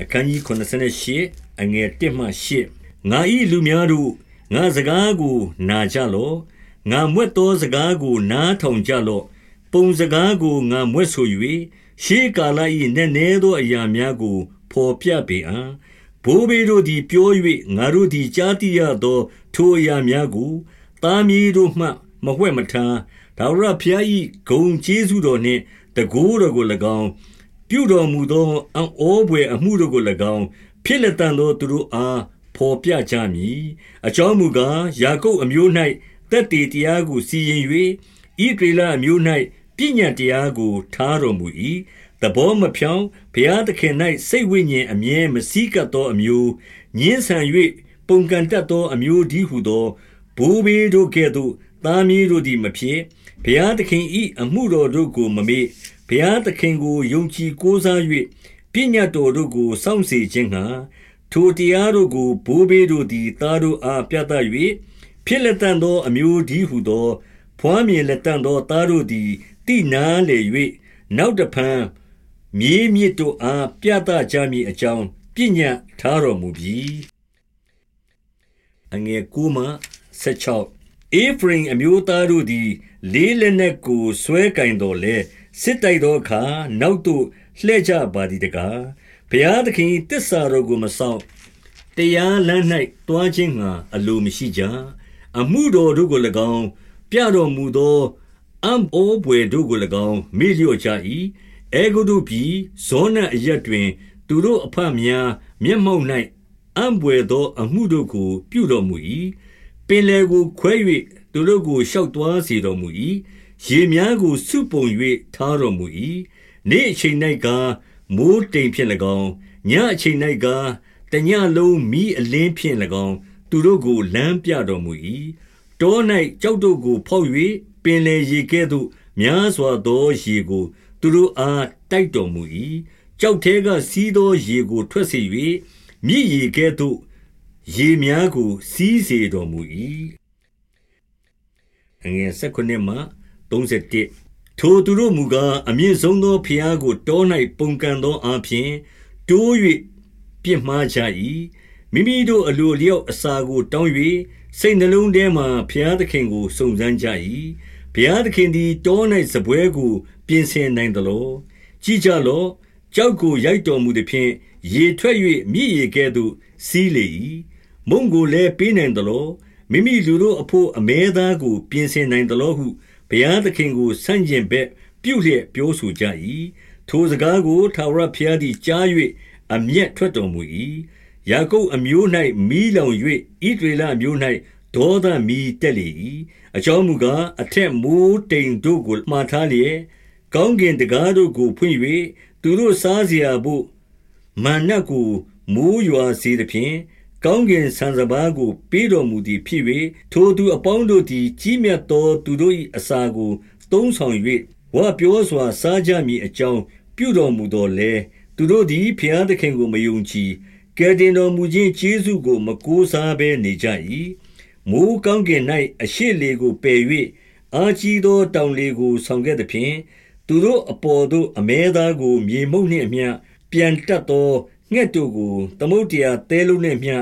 အခန်းကြီး88အငယ်1မှ8ငါဤလူများတို့ငါစကားကို နာကြလော့ငါမွတ်သောစကားကို နားထောင်ကြလော့ပုံစကားကိုငါမွတ်ဆို၍ရှေးကာလ၏နည်းနည်းသောအရာများကိုဖော်ပြပေအံ့ဘိုးဘေးတို့သည်ပြော၍ငါတို့သည်ကြားသိရသော ထိုအရာများကိုသားမီးတို့မှ မဝှက်မထားဒါဝရဖျား၏ဂုံကျေးဇူးတော်နှင့်တကိုးတော်ကို၎င်း ပြုတော်မူသောအံ့ဩဘွယ်အမှုတို့ကို၎င်း ဖြစ်လက်တန်သောသူတို့အားဖော်ပြကြမည် အကြောင်းမူကား ယာကုပ်အမျိုး၌တက်တေတရားကို စီရင်၍ဤဒေလအမျိုး၌ပညာတရားကို ထားတော်မူ၏တဘောမဖြောင်းဘုရားသခင်၌စိတ်ဝိညာဉ် အမြဲမစည်းကပ်သောအမျိုးညင်းဆန်၍ပုန်ကန်တတ်သော အမျိုးဒီဟုသော ဘိုးဘေးတို့ကဲ့သို့ သားမီးတို့သည်မဖြစ်ဘုရားသခင်၏အမှုတော်တို့ကိုမမေ့ဘုရားသခင်ကိုယုံကြည်ကိုးစား၍ပညတ်တော်တို့ကိုစောင့်စေခြင်းငှာထိုတရားတို့ကိုဘိုးဘေးတို့သည်သားတို့အားပြသ၍ဖြစ်လက်တန်သောအမျိုးဒီဟုသော ဖွားမြင်လက်တန်သောသားတို့သည်တိနာလေ၍နောက်တဖန်မြေးမြစ်တို့အားပြသကြမည်အကြောင်းပညာထားတော်မူပြီးအငယ်ကူမ16 အေဖရင်အမျိုးသားတို့သည် လေးလက်နက်ကိုဆွဲကင်တော်လဲစစ်တိုက်သောအခါ နောက်သို့လှည့်ကြပါသည်တကားဘုရားသခင်တစ္ဆာတော်ကိုမဆောင်တရားလမ်း၌တွားခြင်းငှာအလိုမရှိကြအမှုတော်တို့ကို၎င်းပြတော်မူသောအံ့ဩပွေတို့ကို၎င်းမေ့လျော့ကြ၏အေဂုတုပြည်ဇောနအရက်တွင် သူတို့အဖများမျက်မှောက်၌အံ့ပွေသော အမှုတို့ကို ပြုတော်မူ၏ ပင်လေကိုခွဲ၍သူတို့ကိုရှောက်သွားစေတော်မူ၏ရေများကိုစုပုံ၍ထားတော်မူ၏နေ့အချိန်၌ကမိုးတိမ်ဖြင့်၎င်းညအချိန်၌ကတညလုံးမိအလင်းဖြင့်၎င်း သူတို့ကိုလမ်းပြတော်မူ၏တော၌ကြောက်တို့ကိုဖောက်၍ပင်လေရေကဲ့သို့များစွာသောရေကို သူတို့အားတိုက်တော်မူ၏ကြောက်သေးကစီးသောရေကိုထွက်စေ၍မြည်ရေကဲ့သို့ ရေများကိုစီးစေတော်မူ၏အငယ်၁၉မှ31ထိုသူတို့မူကားအမြင့်ဆုံးသောဖျားကိုတော၌ပုန်ကန်သောအပြင်တိုး၍ပြစ်မှားကြ၏မိမိတို့အလိုလျောက်အစာကိုတောင်း၍စိတ်နှလုံးထဲမှဘုရားသခင်ကိုစုံစမ်းကြ၏ဘုရားသခင်သည်တော၌စပွဲကိုပြင်ဆင်နိုင်သလောကြည်ကြလော့ကြောက်ကိုရိုက်တော်မူသည်ဖြင့်ရေထွက်၍မြည်ရေကဲ့သို့စီးလေ၏ မုံကိုလည်းပေးနိုင်သလောမိမိလူတို့အဖို့အမဲသားကို ပြင်ဆင်နိုင်သလောဟုဘုရားသခင်ကိုဆန့်ကျင်ဘက်ပြုလျက်ပြောဆိုကြ၏ထိုစကားကိုထာဝရဘုရားသည်ကြား၍အမျက်ထွက်တော်မူ၏ယာကုပ်အမျိုး၌မီးလောင်၍ဣဒရေလအမျိုး၌ဒေါသမီးတက်လေ၏အကြောင်းမူကားအထက်မိုးတိမ်တို့ကိုမှားထားလျက်ကောင်းကင်တကားတို့ကိုဖွင့်၍သူတို့စားเสียဖို့မာနကိုမိုးရွာစေသဖြင့် ကောင်းကင်ဆံစပါးကို ပေးတော်မူသည်ဖြစ်၍ထိုသူအပေါင်းတို့သည် ကြီးမြတ်သောသူတို့၏အစာကို သုံးဆောင်၍ဝပြောစွာ စားကြမည်အကြောင်း ပြုတော်မူတော်လဲသူတို့သည်ဖျားသခင်ကို မယုံကြည် ကယ်တင်တော်မူခြင်း ကျေးဇူးကို မကိုးစားဘဲနေကြ၏မိုးကောင်းကင်၌အရှိလေကိုပယ်၍အာကြီးသော တောင်လေကို ဆောင်ခဲ့သဖြင့် သူတို့အပေါ်သို့ အမဲသားကို မြေမှုန့်နှင့်အမျှပြန်တက်သော ငှက်တို့ကို သမုတ်တရားသဲလုံးနှင့်မျှ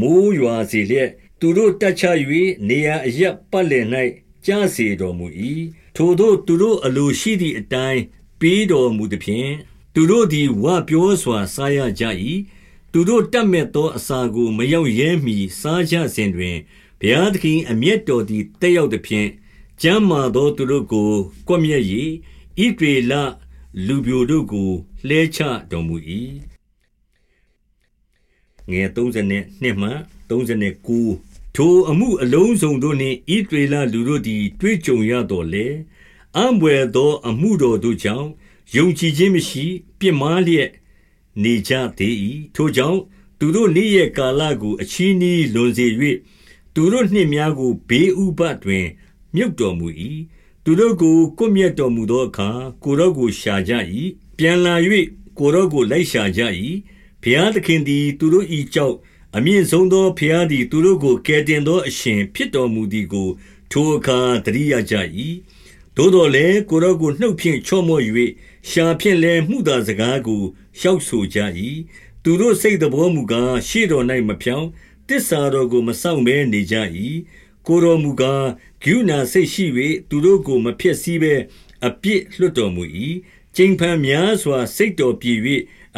မိုးရွာစေလျက် သူတို့တက်ချ၍နေရာအရပ်ပတ်လည်၌ကြားစေတော်မူ၏ထိုတို့သူတို့အလိုရှိသည့်အတိုင်း ပေးတော်မူသည်ဖြင့် သူတို့သည် ဝပြောစွာ စားရကြ၏သူတို့တတ်မဲ့သော အစာကို မရောက်ရဲမီစားကြစဉ်တွင် ဘုရားသခင်အမျက်တော်သည်တက်ရောက်သည်ဖြင့် ကျမ်းမာသောသူတို့ကို ကွပ်မျက်၍ဣဒေလလူပြိုတို့ကို လှဲချတော်မူ၏ ငယ်32မှ39ထိုအမှုအလုံးစုံတို့နှင့်ဣဒေလလူတို့သည် တွေ့ကြုံရတော်လေအံွယ်သော အမှုတော်တို့ကြောင့်ယုံကြည်ခြင်းမရှိပြစ်မှားလျက်နေကြသေး၏ထိုကြောင့်သူတို့နေ့ရက်ကာလကိုအချီးနှီးလွန်စေ၍သူတို့နှင့်များကိုဘေးဥပတ်တွင် မြုပ်တော်မူ၏သူတို့ကိုကွမျက်တော်မူသောအခါကိုရော့ကိုရှာကြ၏ပြန်လာ၍ကိုရော့ကိုလိုက်ရှာကြ၏ ဘုရားသခင်သည် သူတို့၏ကြောက် အမြင့်ဆုံးသောဘုရားသည် သူတို့ကို ကယ်တင်သောအရှင် ဖြစ်တော်မူသည်ကို ထိုအခါတရိယာကြ၏သို့တော်လည်း ကိုရော့ကို နှုတ်ဖြင့် ချော့မော့၍ရှာဖြင့်လည်းမှုသာစကားကိုရှောက်ဆိုကြ၏သူတို့စိတ်သဘောမူကား ရှေ့တော်၌မဖြောင့်တစ္ဆာတော်ကိုမဆောင်ဘဲနေကြ၏ကိုတော်မူကားဂုဏစိတ်ရှိ၍သူတို့ကို မဖျက်ဆီးဘဲ အပြစ်လွတ်တော်မူ၏ကျိန်ဖန်များစွာ စိတ်တော်ပြည့်၍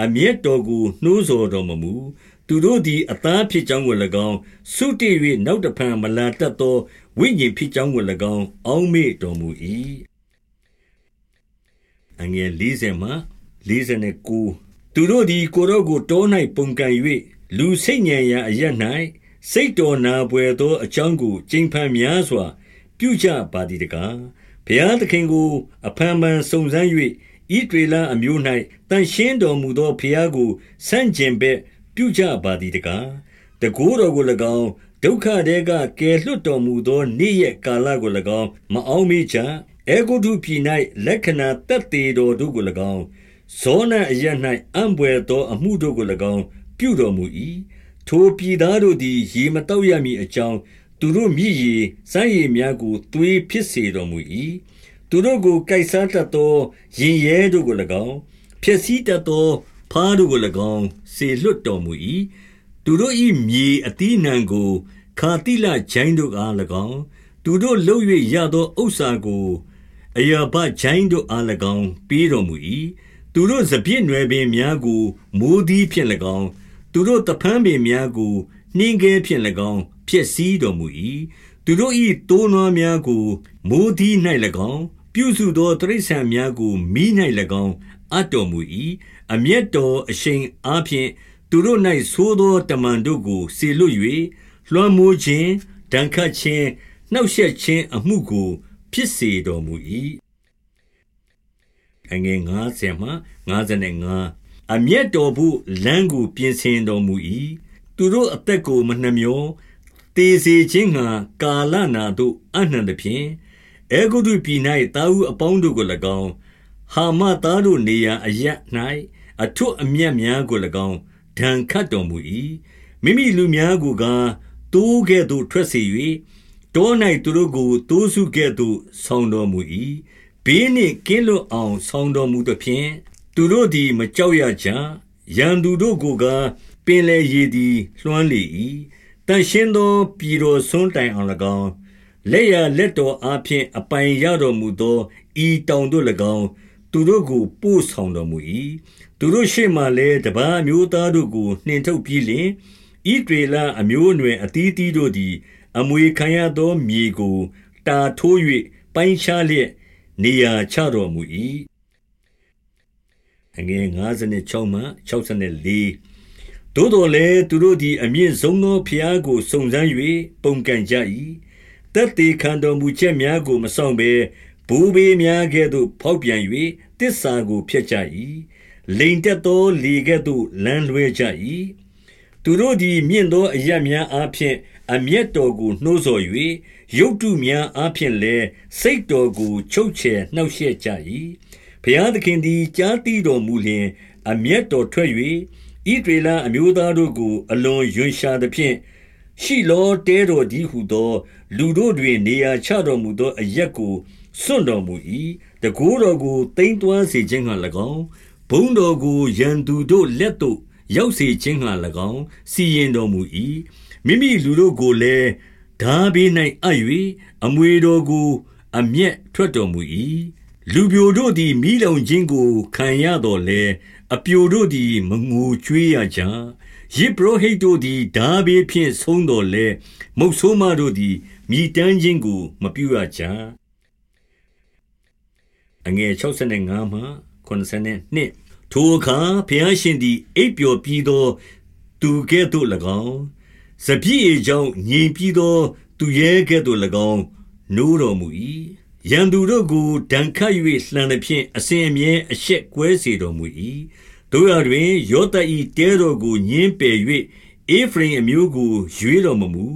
အမျက်တော်ကိုနှိုးဆော်တော်မမူသူတို့သည် အသားဖြစ်ကြောင်းကို၎င်းဆုတည်၍နောက်တဖန်မလာတတ်သောဝိညာဉ်ဖြစ်ကြောင်းကို၎င်း အောင်းမေ့တော်မူ၏အငယ်40မှ49သူတို့သည်ကိုရောကိုတော၌ပုံကန်၍လူစိတ်ညံရာအရ၌စိတ်တော်နာပွေသောအကြောင်းကိုကျိန်ဖန်များစွာ ပြုကြပါသည်တကားဘုရားသခင်ကို အဖန်ဖန်စုံစမ်း၍ ဣဒေလအမျိုး၌တန်ရှင်းတော်မူသော ဘုရားကို ဆန့်ကျင်ဘက်ပြုကြပါသည်တကားတကိုးတော်ကို၎င်း ဒုက္ခတဲက ကယ်လွတ်တော်မူသော နေ့ရက်ကာလကို၎င်း မအောင်မေ့ကြအေဂုတုပြည်၌လက္ခဏာတက်သေးတော်တို့ကို၎င်း ဇောနအရ၌အံပွေသောအမှုတို့ကို၎င်း ပြုတော်မူ၏ထိုပြည်သားတို့သည် ရေမတောက်ရမည်အကြောင်း သူတို့မြည်ရည်စမ်းရည်များကို သွေးဖြစ်စေတော်မူ၏ သူတို့ကိုကိုက်စားတတ်သောရင်ရဲတို့ကို၎င်းဖြစ်စည်းတတ်သောဖားတို့ကို၎င်းစေလွတ်တော်မူ၏သူတို့၏မြေအတိနံကိုခါတိလဂျိုင်းတို့အား၎င်းသူတို့လှုပ်၍ရသောဥစ္စာကိုအရာဘဂျိုင်းတို့အား၎င်းပေးတော်မူ၏သူတို့စပြည့်နွယ်ပင်များကိုမိုးသည်ဖြင့်၎င်းသူတို့တဖန်းပင်များကိုနှင်းကဲဖြင့်၎င်းဖြစ်စည်းတော်မူ၏သူတို့၏တိုးနွားများကိုမိုးသည်၌၎င်း ပြုစုသောတရိษံများကိုမိ၌၎င်းအပ်တော်မူ၏အမျက်တော်အရှိန်အားဖြင့်သူတို့၌သိုးသောတမန်တို့ကိုစေလွတ်၍လွှမ်းမိုးခြင်းဒဏ်ခတ်ခြင်းနှောက်ယှက်ခြင်းအမှုကို ဖြစ်စေတော်မူ၏အငယ်90မှ95အမျက်တော်ဘုလမ်းကို ပြင်ဆင်တော်မူ၏သူတို့အသက်ကိုမနှမျောတေစေခြင်းငှာကာလနာတို့အနှံသဖြင့် အေဂုတုပြည်၌တာဟုအပေါင်းတို့ကို၎င်း ဟာမသားတို့နေရာအရ၌အထွတ်အမြတ်များကို၎င်း ဒဏ်ခတ်တော်မူ၏မိမိလူများကိုကားတိုးကဲ့သို့ထွက်စေ၍တော၌သူတို့ကိုတိုးစုကဲ့သို့ ဆောင်းတော်မူ၏ဘေးနှင့်ကင်းလွတ်အောင် ဆောင်းတော်မူသဖြင့် သူတို့သည် မကြောက်ရကြ ရန်သူတို့ကိုကား ပင်လေရည်သည် လွှမ်းလေ၏တန်ရှင်းသော ပြည်တော်ဆွန်းတိုင်အောင်၎င်း လက်ရလက်တော်အားဖြင့် အပိုင်ရတော်မူသော ဤတောင်တို့၎င်း သူတို့ကို ပို့ဆောင်တော်မူ၏သူတို့ရှေ့မှလည်း တပါးမျိုးသားတို့ကို နှင်ထုတ်ပြီးလင်ဤဒေလအမျိုးအနွယ်အသီးသီးတို့သည် အမွေခံရသောမြေကို တာထိုး၍ပိုင်းခြားလျက် နေရာချတော်မူ၏အငယ်56မှ64သို့တော်လည်း သူတို့သည် အမြင့်ဆုံးသောဖျားကို စုံစမ်း၍ပုံကန်ကြ၏ တက်တေခံတော်မူချက်များကိုမဆောင်ဘဲဘူဘေးများကဲ့သို့ ဖောက်ပြန်၍တစ္ဆာကို ဖျက်ကြ၏လိန်တက်သော လေကဲ့သို့ လမ်းလွှဲကြ၏သူတို့သည် မြင့်သောအရများအားဖြင့် အမျက်တော်ကို နှိုးဆော်၍ရုတ်တုများအားဖြင့်လည်း စိတ်တော်ကို ချုပ်ချယ်နှောက်ယှက်ကြ၏ဘုရားသခင်သည် ကြားသိတော်မူလျင် အမျက်တော်ထွက်၍ဣဒေလအမျိုးသားတို့ကို အလွန်ယွန်ရှာသဖြင့် ရှိလောတဲတော်ကြီးဟုသော လူတို့တွင်နေရာချတော်မူသောအရက်ကိုစွန့်တော်မူ၏တကိုးတော်ကိုတိမ့်တွားစေခြင်းဟံ၎င်းဘုံတော်ကိုရန်သူတို့လက်သို့ရောက်စေခြင်းဟံ၎င်းစီရင်တော်မူ၏မိမိလူတို့ကိုလည်းဓာဘေး၌အပ်၍အမွေတော်ကိုအမျက်ထွက်တော်မူ၏လူပြိုတို့သည်မိလောင်ခြင်းကိုခံရတော်လဲအပြိုတို့သည်မငိုကြွေးရကြ ယစ်ပရောဟိတ်တို့သည်ဓာဘေးဖြင့် ဆုံးတော်လဲမုတ်ဆိုးမတို့သည်မိတမ်းခြင်းကို မပြုရကြအငယ်65မှ82ထိုအခါ ဘုရားရှင်သည် အိပ်ပျော်ပြီးသော သူကဲ့သို့၎င်း စပြည့်အကြောင်းငြိမ်ပြီးသော သူရဲကဲ့သို့၎င်း နိုးတော်မူ၏ရန်သူတို့ကို ဒဏ်ခတ်၍လှန်သဖြင့် အစဉ်အမြဲ အရှက်ကွဲစေတော်မူ၏ တို့ရတွင် ယောသဤတဲတော်ကိုညင်းပယ်၍အေဖရင်အမျိုးကို ရွေးတော်မမူ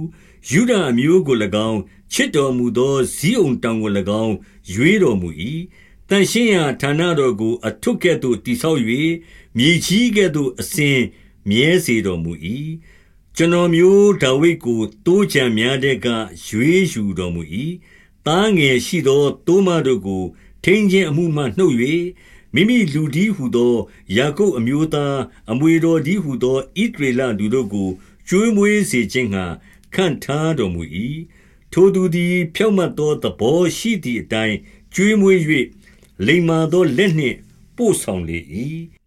ယူဒအမျိုးကို၎င်း ချစ်တော်မူသောဇီးုံတောင်ကို၎င်း ရွေးတော်မူ၏တန်ရှင်းရာဌာနတော်ကို အထွတ်ကဲ့သို့တိဆောက်၍မြေကြီးကဲ့သို့ အစဉ်မြဲစေတော်မူ၏ကျွန်တော်မျိုးဒါဝိဒ်ကိုတိုးချံများတဲ့ကရွေးယူတော်မူ၏။သားငယ်ရှိသောတိုးမတို့ကို ထိန်ခြင်းအမှုမှ နှုတ်၍ မမိမိလူတည်းဟူသောယာကုပ်အမျိုးသားအမွေတော်တည်းဟူသောဣသရေလလူတို့ကိုကျွေးမွေးစေခြင်းငှါခန့်ထားတော်မူ၏။ထိုသူသည် ဖြောင့်မတ်သောသဘောရှိသည်အတိုင်းကျွေးမွေး၍လိမ္မာသောလက်နှင့်ပို့ဆောင်လေ၏။